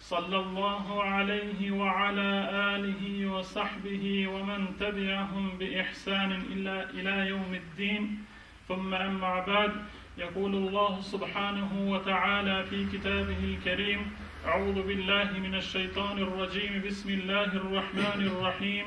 صلى الله عليه وعلى آله وصحبه ومن تبعهم بإحسان إلا إلى يوم الدين ثم أما بعد يقول الله سبحانه وتعالى في كتابه الكريم أعوذ بالله من الشيطان الرجيم بسم الله الرحمن الرحيم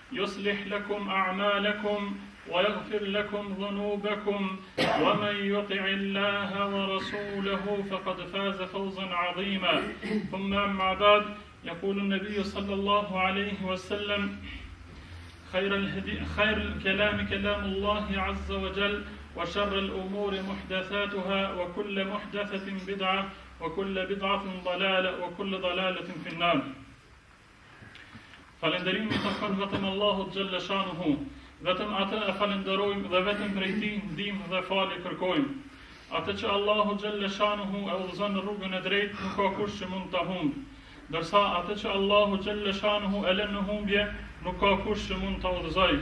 يصلح لكم أعمالكم ويغفر لكم ذنوبكم ومن يطع الله ورسوله فقد فاز فوزا عظيما ثم أما بعد يقول النبي صلى الله عليه وسلم خير, الهدي خير الكلام كلام الله عز وجل وشر الأمور محدثاتها وكل محدثة بدعة وكل بدعة ضلالة وكل ضلالة في النار Falënderimi i takon vetëm Allahut xhalla shanuhu. Vetëm atë e falënderojmë dhe vetëm prej tij ndihmë dhe falje kërkojmë. Atë që Allahu xhalla shanuhu e udhëzon në rrugën e drejtë, nuk ka kush që mund ta humb. Ndërsa atë që Allahu xhalla shanuhu e lën në humbje, nuk ka kush që mund ta udhëzojë.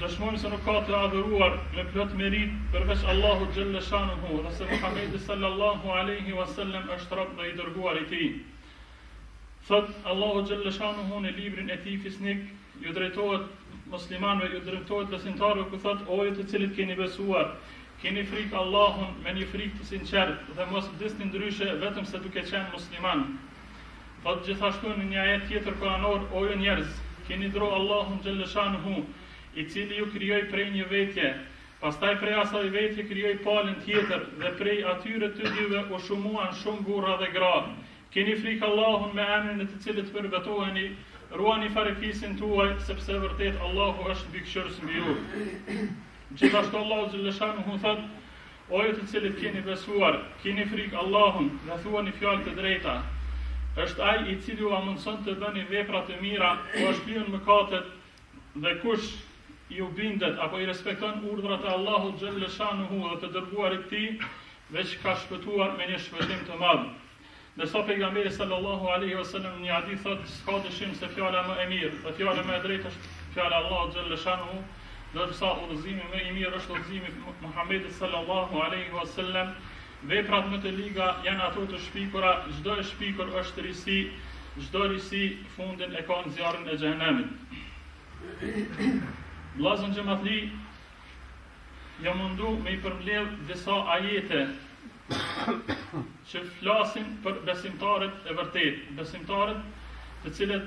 Dëshmojmë se nuk ka të adhuruar me plot meritë përveç Allahut xhalla shanuhu dhe se Muhamedi sallallahu alaihi wasallam është rob dhe i dërguar i tij. Thotë Allahu xhelleshanuhu në librin e Tij fisnik, iu drejtohet muslimanëve, iu drejtohet besimtarëve ku thotë o ju të cilët keni besuar, kini frikë Allahun me një frikë të sinqertë dhe mos vdisni ndryshe vetëm se duke qenë muslimanë. Thotë gjithashtu në një ajet tjetër kuranor o ju njerëz, kini dro Allahun xhelleshanuhu, i cili ju krijoi prej një vetje, pastaj prej asaj vetje krijoi palën tjetër dhe prej atyre të dyve u shumuan shumë burra dhe gra, Kini frikë Allahun me emrin e të cilit përbetoheni, ruani farefisin tuaj, sepse vërtet Allahu është Mbikëqyrës mbi ju. Gjithashtu Allahu xhalleshanuhu thot, o ju të cilët keni besuar, kini frikë Allahun dhe thuani fjalë të drejta. Është ai i cili ua mundëson të bëni vepra të mira, ua shlyen mëkatet Dhe kush iu bindet apo i respekton urdhrat e Allahut xhelleshanuhu dhe të dërguarit të Tij, veç ka shpëtuar me një shpëtim të madh. Ndërsa Pejgamberi sallallahu alejhi ve sellem në një hadith thotë, s'ka dyshim se fjala më e mirë dhe fjala më e drejtë është fjala e Allahut xhelleshanuhu, ndërsa udhëzimi më i mirë është udhëzimi i Muhamedit sallallahu alejhi ve sellem, Veprat më të liga janë ato të shpikura, çdo e shpikur është risi, çdo risi fundin e ka në zjarrin e xhehenemit. Vllazën xhematli jam mundu me i përmbledh disa ajete që flasin për besimtarët e vërtetë, besimtarët të cilët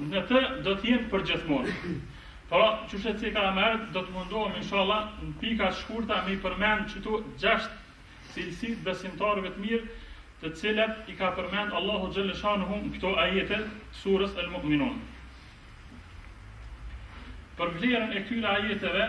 Në të do të jenë përgjithmonë. Pra, qysh e ceka më herët, do të mundohna inshallah në pika të shkurta me i përmend qëto gjashtë cilësi të besimtarëve të mirë, të cilat i ka përmend Allahu xhelle shanuhu në këto ajete të surës El Mu'minun. Për vlerën e këtyre ajeteve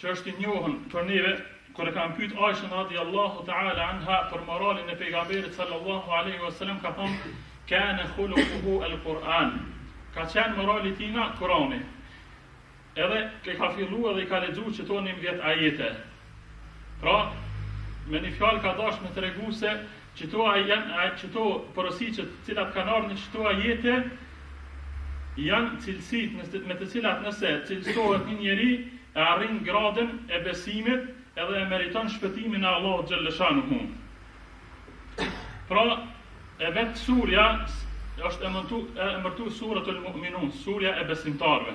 që është i njohun për neve, kur e kanë pyet Aishën radiallahu ta'ala anha për moralin e pejgamberit sallallahu alaihi wasallam ka thonë kana khuluquhu al-Quran. Ka qenë morali i tina Kurani. Edhe ka fillu edhe i ka lexu qëto nimdhjet ajete. Pra, me një fjalë ka dash me tregu se Qëto a janë a qëto porosi të cilat kanë ardh në qëto ajete janë cilësitë me të, me të cilat nëse cilësohet një njeri e arrin gradën e besimit edhe e meriton shpëtimin e Allahut xhalleshanuhu. Pra, e vetë surja është emërtu, e emërtu suratul mu'minun, surja e besimtarëve.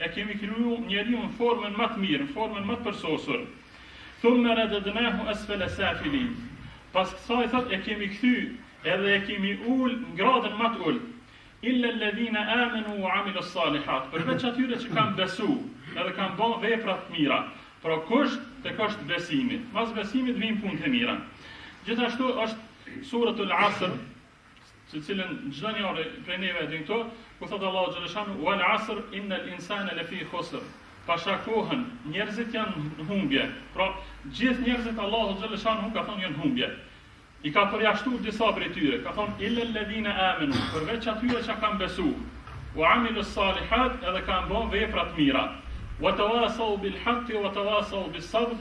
E kemi kriju njeriun në formën më të mirë, në formën më të përsosur. Thumma radadnahu asfala safilin. Pas kësaj i thot e kemi kthy edhe e kemi ul në gradën më të ulët. Illa alladhina amanu wa amilu salihat. Përveç atyre që kanë besu edhe kanë bën vepra të mira. Pra kusht është kusht besimi. Mas besimit vijnë punët e mira. Gjithashtu është suratul Asr të cilën çdo njëri prej neve e din këto, ku thot Allahu xhaleshanu wal asr innal insana lafi khusr. Pasha kohën, njerëzit janë në humbje. Pra, gjithë njerëzit Allahu xhaleshanu ka thonë janë humbje. I ka përjashtu disa prej tyre, ka thonë illa alladhina amanu, përveç atyre që kanë besu, wa amilu salihat edhe kanë bën vepra të mira. Wa tawasau bil haqqi wa tawasau bis sabr,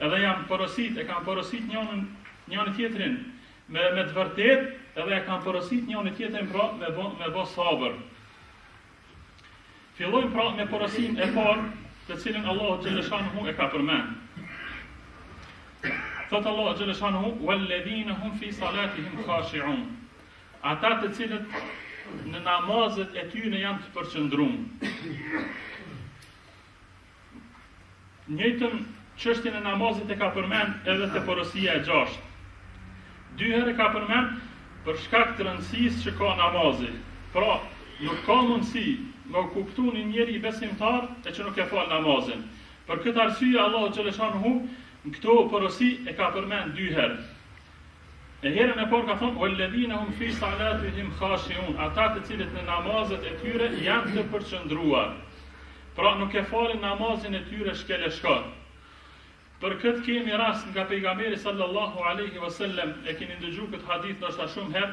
edhe janë porosit, e kanë porosit njërin njëri tjetrin Me me të vërtetë edhe e kanë porositë njëri tjetrin pra me bë me bë sabër. Fillojmë pra me porosinë e parë, të cilën Allahu xhaleshanuhu e ka përmend. Thot Allahu xhaleshanuhu walladhina hum fi salatihim khashi'un. Ata të cilët në namazet e tyre janë të përqendruar. Njëjtën çështjen e namazit e ka përmend edhe te porosia e gjashtë. Dy herë e ka përmend për shkak të rëndësisë që ka namazi. Pra, nuk ka mundësi me u kuptu një njeri besimtar e që nuk e fal namazin. Për këtë arsye Allahu xhaleshanuhu në këto porosi e ka përmend dy herë. E herën e parë ka thonë Walladhina hum fi salatihim khashiun, ata të cilët në namazet e tyre janë të përqendruar. Pra nuk e falin namazin e tyre shkel e shko. Për këtë kemi rast nga pejgamberi sallallahu alaihi wasallam, e keni ndëgju këtë hadith ndoshta shumë herë,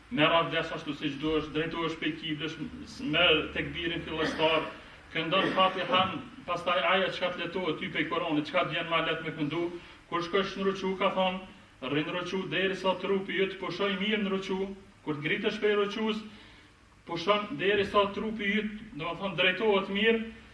Merr abdest ashtu siç duhesh, drejtohesh prej kiblës, merr tekbirin fillestar, këndon Fatihan, pastaj ajo çka të letohet ty prej Kuranit, çka të vjen ma lehtë me këndu, kur shkosh në ruku ka thonë, rri në ruku derisa trupi yt pushon mirë në ruku, kur të ngritesh prej rukus, pushon derisa trupi yt, domethënë drejtohet mirë,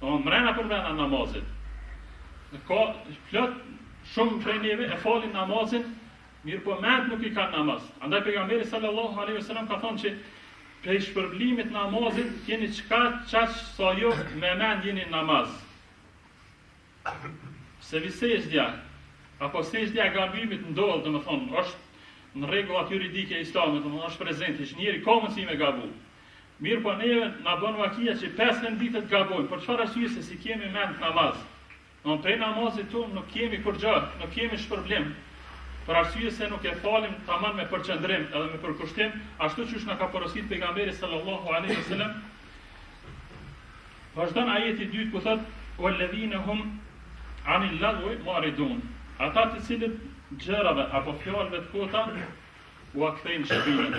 Domethënë mrena për mrena namazit. Ka plot shumë prej neve e falin namazin, mirëpo mend nuk i kanë n'namaz. Andaj pejgamberi sallallahu alaihi wasallam ka thonë që prej shpërblimit namazit keni qaq, qaq sa ju me mend jeni n'namaz. Sehvi sexhdja, apo sexhdja e gabimit ndodh, domethënë, është në rregullat juridike t'islamit, domethënë, është prezent, është njeri ka mundësi me gabu. Mirëpo neve na bon vakia që pesë herë në ditë të gabojmë. Për çfarë arsye se s'i kemi mend n'namaz. Domethënë prej namazit tonë nuk kemi kurgjë, nuk kemi shpërblim. Për arsye se nuk e falim tamam me përqendrim edhe me përkushtim, ashtu qysh na ka porositë pejgamberi sallallahu alaihi wasallam. Vazhdon ajeti i dytë ku thotë walladhina hum anil lagwi maridun. Ata të cilët gjërave apo fjalëve të kota ua kthejnë shpinën.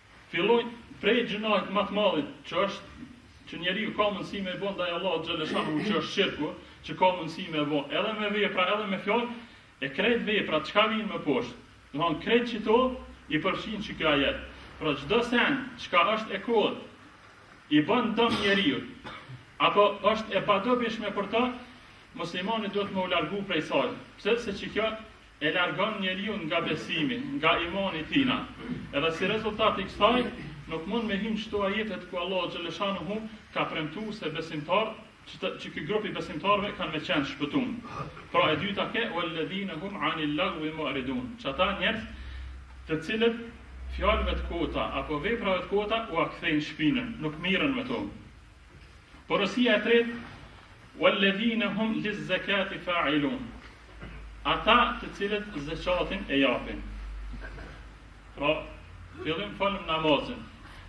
Filloi prej gjynahit më të madhit që është që njeriu ka mundësi me bo ndaj Allahut xhaleshanuhu që është shirku, që ka mundësi me bo edhe me vepra edhe me fjalë, e krejt veprat çka vijnë më poshtë, domethënë krejt qëto i përfshin qiky ajet. Pra çdo send çka është e kotë i bën dëm njeriut, apo është e padobishme për të, muslimani duhet me u largu prej saj. Pse? Se qikjo e largon njeriun nga besimi, nga imani i tina, edhe si rezultat i kësaj nuk mund me hi në qëto ajetet ku Allahu xheleshanuhu ka premtu se besimtarët që, të, qiky grup i besimtarëve kanë me qenë t'shpëtum. Pra e dyta ke walladhina hum anil lagwi mu'ridun, që ata njerëz të cilët fjalëve të kota apo veprave të kota ua kthejnë shpinën, nuk mirren me to. Porosia e tretë, Walladhina hum lizzakati fa'ilun. Ata të cilët zeqatin e japin. Pra, n'fillim folëm namazin.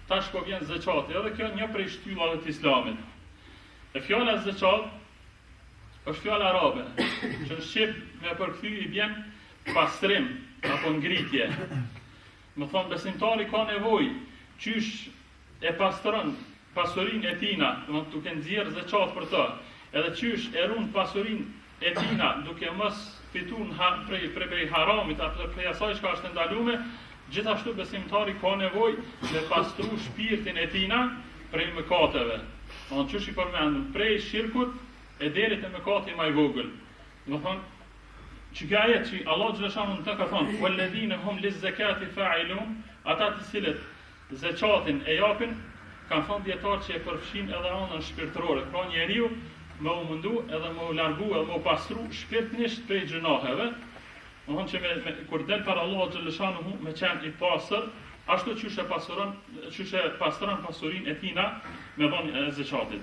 Tash po vjen zeqati, edhe kjo një prej shtyllave të islamit. E fjala zeqat është fjalë arabe, që në shqip me përkthy i bjen pastrim apo ngritje. Domethënë besimtari ka nevojë, qysh e pastron pasurinë e tina, do të thotë duke nxjerrë zeqat për të, edhe qysh e run pasurinë e tina duke mos fituar ha, prej, prej, prej haramit apo prej asaj çka është e ndalume, gjithashtu besimtari ka nevojë me pastru shpirtin e tina prej mëkateve. Do të thotë qysh i përmendëm prej shirkut e deri te mëkati më i vogël. Domethënë Qiky ajet që Allahu xhaleshanuhu në të ka thënë, "Walladhina hum liz-zakati fa'ilun", ata të cilët zeqatin e japin, kanë thënë dijetarët që e përfshin edhe anën shpirtërore, pra njeriu me u mundu edhe me u largu edhe me u pastru shpirtnisht prej gjynaheve, domethënë që me, me, kur del para Allahut xhaleshanuhu me qenë i pastër, ashtu qysh e pastron, qysh e pastron pasurinë e tina me dhonien e zeqatit.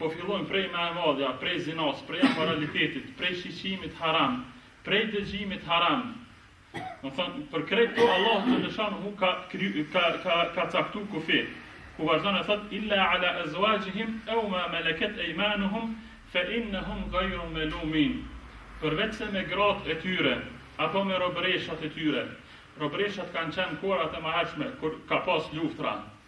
Po fillojmë prej më e madhja, prej zinas, prej amoralitetit, prej shikimit haram, prej dëgjimit haram. Domethonë për krejt kto Allahu xhelleshanuhu ka kry, ka ka ka caktu kufi. Ku vazhdon e thot illa ala azwajihim aw ma malakat aymanuhum fa innahum ghayru malumin. Përveçse me gratë e tyre apo me robëreshat e tyre. Robëreshat kanë qenë kohërat e mëhershme kur ka pas luftra.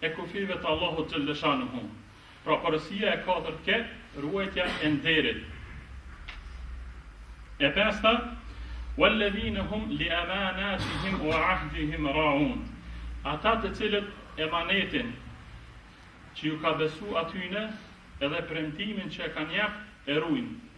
e kufijve të Allahut xhelleshanuhu, pra porosija e katërt ke ruajtja e nderit, e pesta Walladhina hum li amanatihim wa ahdihim ra'un ata të cilët emanetin që ju ka besu atyne edhe premtimin që e kanë jap e rujnë,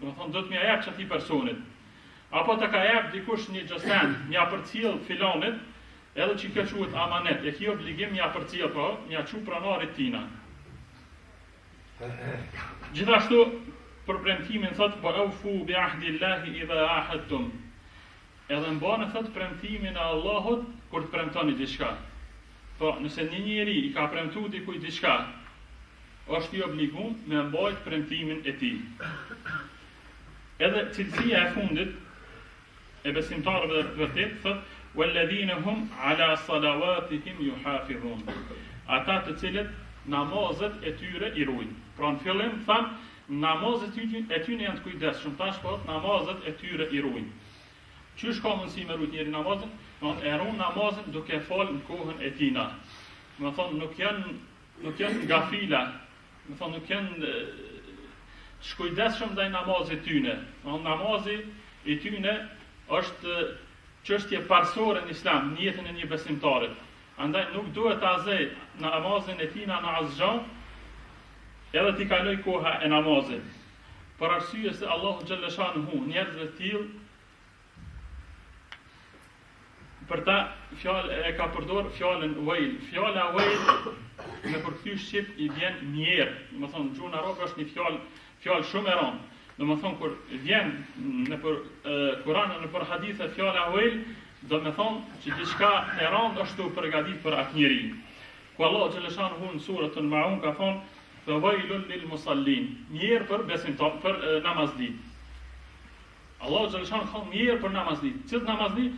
Domethonë do t'mja jap qatij personit. Apo të ka jap dikush një gjësen, me ja përcjell filanit, edhe qekjo quhet amanet, e ki obligim me ja përcjell, po, me ja çu pronarit t'tina. Gjithashtu, për premtimin, thotë, wa awfu bi ahdillahi idha ahadtum. Edhe mbane thot premtimin e Allahut kur të premtoni diçka. Po, nëse një njeri i ka premtu dikujt diçka, është i obligum me mbajt premtimin e tij. Edhe cilësia e fundit e besimtarëve të vërtetë thot walladhina hum ala salawatihim yuhafizun. Ata të cilët namazet e tyre i ruajnë. Pra në fillim thamë Namazet e tyne janë të kujdesshëm, tash po thotë namazet e tyre i ruajnë. Qysh ka mundësi me rujt njeri namazin? Domethonë e run namazin duke fal në kohën e tina. Domethonë nuk janë nuk janë gafila, domethonë nuk janë të shkujdesshëm ndaj namazit tyne. Domethonë namazi i tyne është çështje parësore në Islam, në jetën e një besimtarit. Andaj nuk duhet ta zejë namazin e tina në asgjë, edhe t'i kalojë koha e namazit, për arsye se Allahu xhelleshanuhu njerëzve të tillë për ta e ka përdor fjalën wayl. Fjala wayl me përkthy shqip i vjen mjerë, domethonë n'gjuhën arabe është një fjalë Fjalë shumë e rëndë. Domethënë kur vjen nëpër Kur'an e nëpër hadithe fjala wejl, domethënë që diçka e rëndë është tu përgatitur për atë njeri. Ku Allahu xhelleshanuhu në suretun Al-Maun ka thonë fa waylun lil musallin. Mjerë për besimtar, për namazlitë. Allahu xhelleshanuhu thot mjer për namazlitë cilt namazli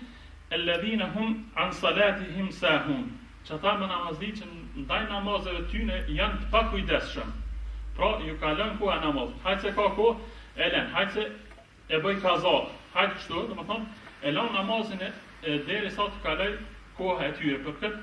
elladhina hum an salatihim sahun qata namazlitë që ndaj namazeve tyne jan të pakujdesshëm pra ju kalon koha namazit hajt se ka kohë e len hajt se e bëj kaza hajt kështu domethon e lan namazin e derisa të kaloj koha e tyre për këtë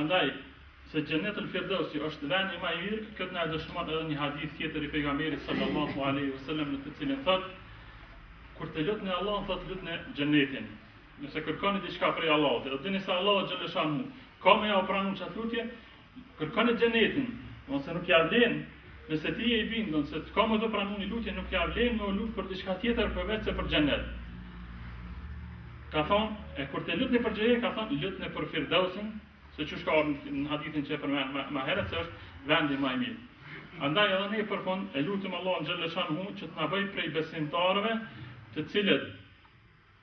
Andaj, se Xhenetul Firdausi është vendi më i mirë, këtë na e dëshmon edhe një hadith tjetër i pejgamberit sallallahu alaihi wasallam në të cilin thotë kur të lutni Allahun thotë lutni Xhenetin. Nëse kërkoni diçka prej Allahut, dhe dini se Allahu xhaleshanu ka me jau pranu qat lutje, kërkoni Xhenetin, se nuk ja vlen Nëse ti je i bindur se ka me ta pranu një lutje nuk ja vlen me u lut për diçka tjetër përveçse për xhennet. Ka thonë, e kur të lutni për xhe, ka thonë, lutni për Firdausin, se qysh ka ardhur në hadithin që e përmenda ma herët se është vendi ma i mirë. Andaj edhe ne për fund e lutim Allahun xhaleshanu që të na bëj prej besimtarëve të cilët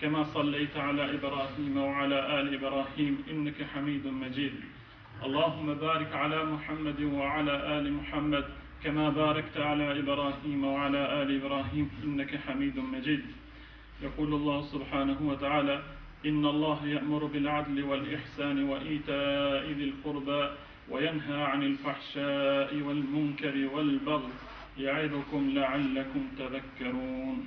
كما صليت على إبراهيم وعلى آل إبراهيم إنك حميد مجيد اللهم بارك على محمد وعلى آل محمد كما باركت على إبراهيم وعلى آل إبراهيم إنك حميد مجيد يقول الله سبحانه وتعالى إن الله يأمر بالعدل والإحسان وإيتاء ذي القربى وينهى عن الفحشاء والمنكر والبغي يعظكم لعلكم تذكرون